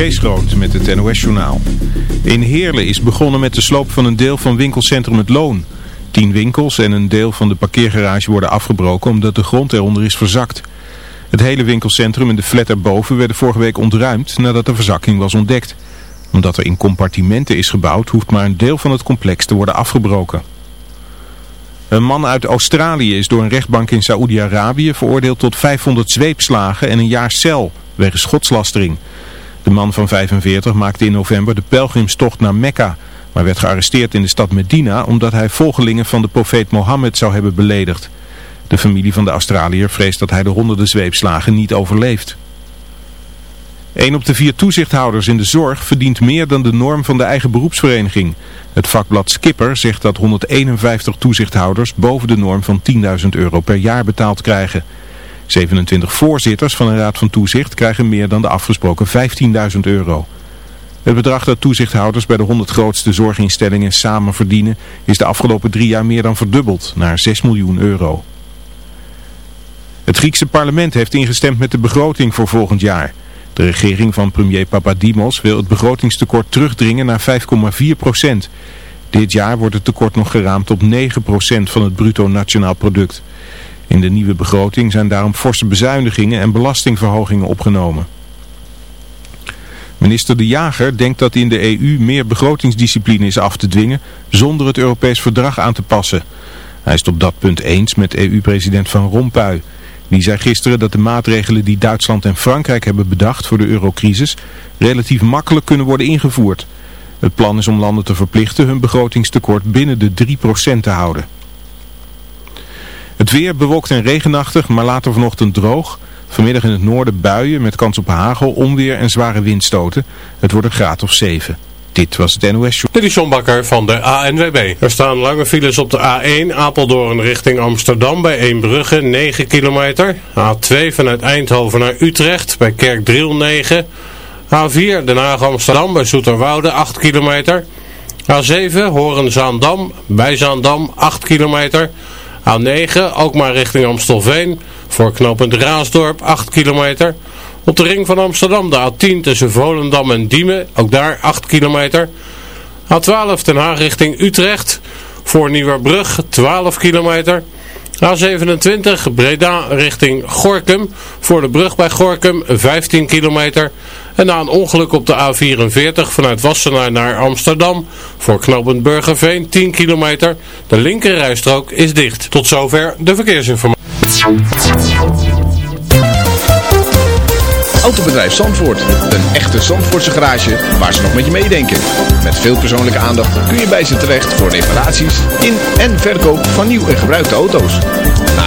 Kees met het NOS-journaal. In Heerlen is begonnen met de sloop van een deel van winkelcentrum Het Loon. Tien winkels en een deel van de parkeergarage worden afgebroken omdat de grond eronder is verzakt. Het hele winkelcentrum en de flat erboven werden vorige week ontruimd nadat de verzakking was ontdekt. Omdat er in compartimenten is gebouwd hoeft maar een deel van het complex te worden afgebroken. Een man uit Australië is door een rechtbank in Saoedi-Arabië veroordeeld tot 500 zweepslagen en een jaar cel wegens godslastering. De man van 45 maakte in november de pelgrimstocht naar Mekka, maar werd gearresteerd in de stad Medina omdat hij volgelingen van de profeet Mohammed zou hebben beledigd. De familie van de Australiër vreest dat hij de honderden zweepslagen niet overleeft. Een op de vier toezichthouders in de zorg verdient meer dan de norm van de eigen beroepsvereniging. Het vakblad Skipper zegt dat 151 toezichthouders boven de norm van 10.000 euro per jaar betaald krijgen. 27 voorzitters van een raad van toezicht krijgen meer dan de afgesproken 15.000 euro. Het bedrag dat toezichthouders bij de 100 grootste zorginstellingen samen verdienen is de afgelopen drie jaar meer dan verdubbeld naar 6 miljoen euro. Het Griekse parlement heeft ingestemd met de begroting voor volgend jaar. De regering van premier Papadimos wil het begrotingstekort terugdringen naar 5,4 procent. Dit jaar wordt het tekort nog geraamd op 9 procent van het bruto nationaal product. In de nieuwe begroting zijn daarom forse bezuinigingen en belastingverhogingen opgenomen. Minister De Jager denkt dat in de EU meer begrotingsdiscipline is af te dwingen zonder het Europees verdrag aan te passen. Hij is het op dat punt eens met EU-president Van Rompuy. Die zei gisteren dat de maatregelen die Duitsland en Frankrijk hebben bedacht voor de eurocrisis relatief makkelijk kunnen worden ingevoerd. Het plan is om landen te verplichten hun begrotingstekort binnen de 3% te houden. Weer bewolkt en regenachtig, maar later vanochtend droog. Vanmiddag in het noorden buien met kans op hagel, onweer en zware windstoten. Het wordt een graad of 7. Dit was het NOS Show. Dit van de ANWB. Er staan lange files op de A1 Apeldoorn richting Amsterdam bij Eembrugge 9 kilometer. A2 vanuit Eindhoven naar Utrecht bij Kerkdriel 9. A4 Den Haag Amsterdam bij Zoeterwoude 8 kilometer. A7 Horen-Zaandam bij Zaandam 8 kilometer. A9 ook maar richting Amstelveen voor knooppunt Raasdorp 8 kilometer. Op de ring van Amsterdam de A10 tussen Volendam en Diemen, ook daar 8 kilometer. A12 Den Haag richting Utrecht voor Nieuwerbrug 12 kilometer. A27 Breda richting Gorkum voor de brug bij Gorkum 15 kilometer. En na een ongeluk op de A44 vanuit Wassenaar naar Amsterdam voor knooppunt Burgerveen 10 kilometer. De linkerrijstrook is dicht. Tot zover de verkeersinformatie. Autobedrijf Zandvoort. Een echte Zandvoortse garage waar ze nog met je meedenken. Met veel persoonlijke aandacht kun je bij ze terecht voor reparaties in en verkoop van nieuw en gebruikte auto's.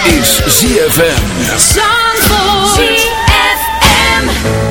Maar dit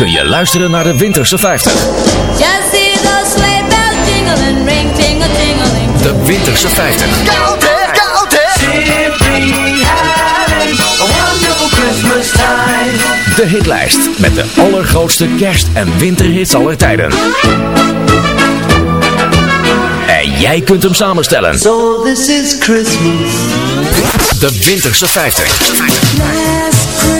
kun je luisteren naar de Winterse 50. Just see the sleigh bells jingling, ring, tingle, tingling. De Winterse 50. Koud hè, koud hè. Simply having a wonderful Christmas time. De hitlijst met de allergrootste kerst- en winterhits aller tijden. En jij kunt hem samenstellen. So this is Christmas. De Winterse 50. Last Christmas.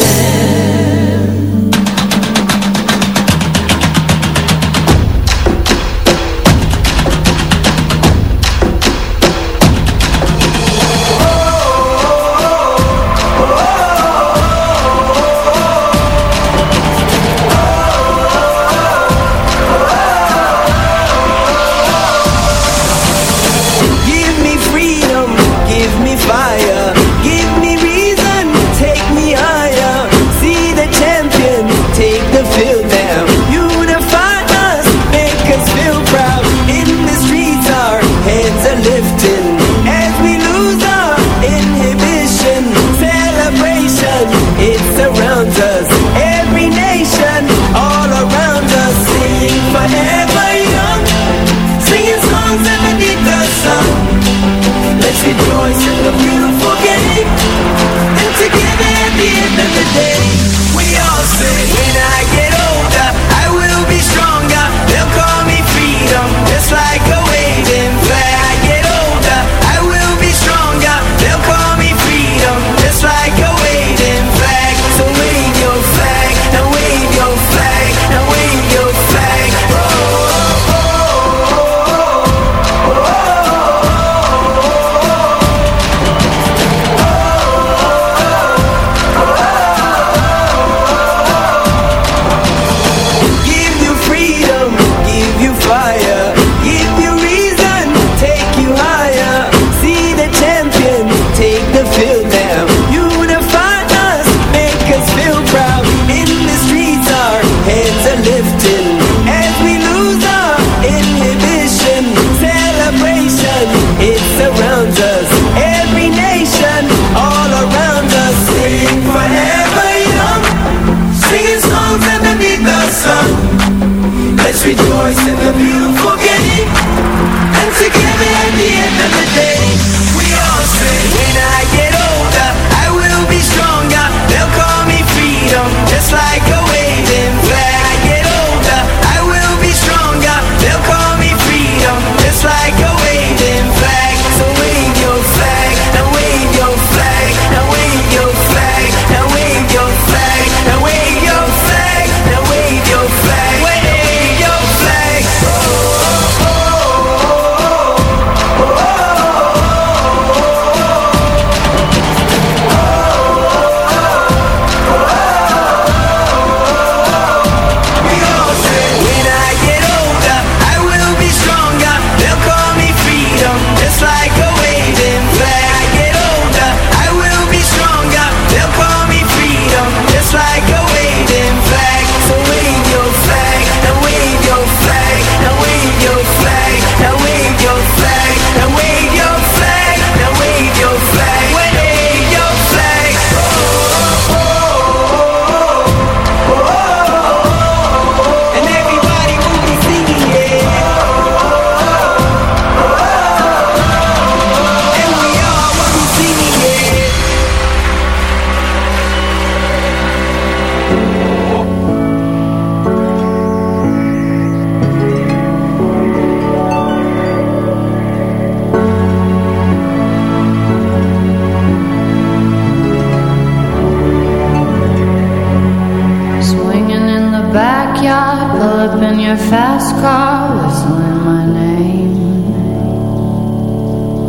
scholars learn my name.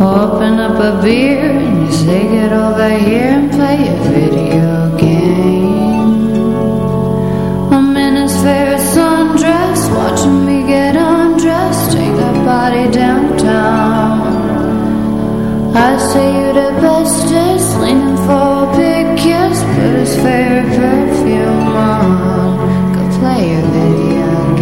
Open up a beer and you say get over here and play a video game. I'm in his favorite sundress, watching me get undressed, take that body downtown. I say you're the bestest, leaning for a big kiss, put his favorite perfume on, go play a video.